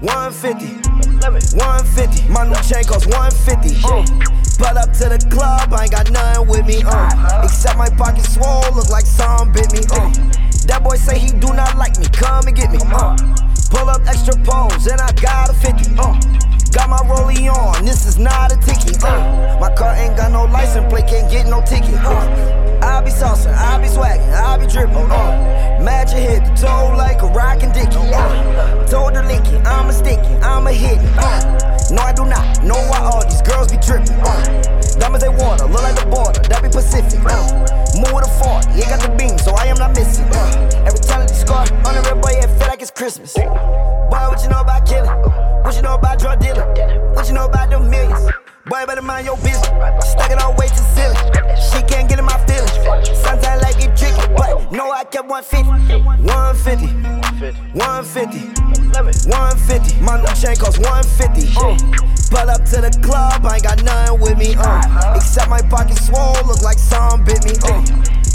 150. 150. My new chain costs 150. Uh. But up to the club, I ain't got nothing with me. Uh. Except my pocket swole, look like some bit me. Uh. That boy say he do not like me. Come and get me. Uh. Pull up extra poles, and I got a 50. Uh. Got my rollie on, this is not a ticket. Uh. My car ain't got no license plate, can't get no ticket. Uh. I be saucing, I be swagging, I be dripping. Uh. Magic hit the toe like a rockin' dicky. Uh. Told the linky, I'm a sticky, I'm a hit. Uh. No, I do not know why all these girls be tripping. Uh. Diamonds they water, look like the border, that be Pacific. Uh. Move with fort, you got the beam, so I am not missing. Uh. Every talent score on the red boy, it feel like it's Christmas. Boy, what you know about killing? What you know about drug dealing? What you know about them millions? Boy, better mind your business. Stack it all way to ceiling. She can't get in my feelings. Sometimes like it tricky, but no, I kept 150. 150. 150. 150. My new chain costs 150. Uh. Pull up to the club, I ain't got nothing with me. Uh. Except my pocket swole, look like some bit me. Uh.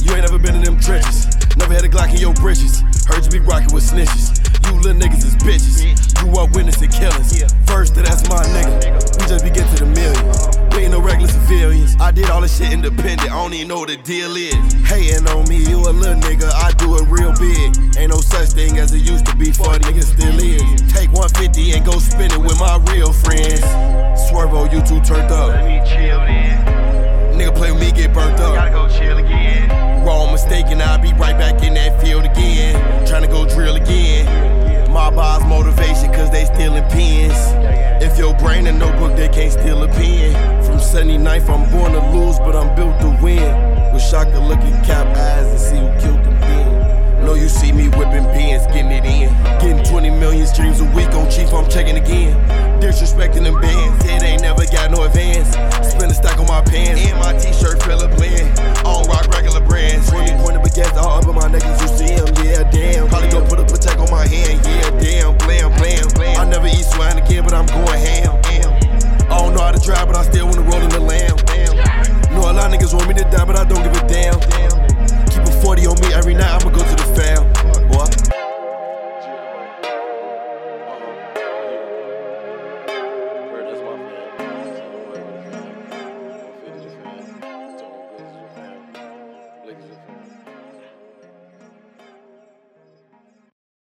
You ain't never been in them trenches. Never had a Glock in your britches. Heard you be rocking with snitches. You little niggas is bitches. Grew up witnessing killings. First, that's my nigga. We just be civilians. I did all this shit independent. I don't even know what the deal is. Hating on me, you a little nigga. I do it real big. Ain't no such thing as it used to be. For niggas still is. Take 150 and go spend it with my real friends. Swervo, you two turned up. Let me chill then. Nigga play with me, get burnt up. Gotta go chill again. Wrong mistake, and I'll be right back in that field again. Tryna go drill again. My boss motivation, cause they stealing pens. If your brain a notebook, they can't steal a pen. From 79th, I'm born to lose, but I'm built to win. Wish I could look at cap eyes and see who killed them then. Know you see me whipping pins, getting it in. Getting 20 million streams a week on Chief, I'm checking again. Disrespecting them big but I don't give a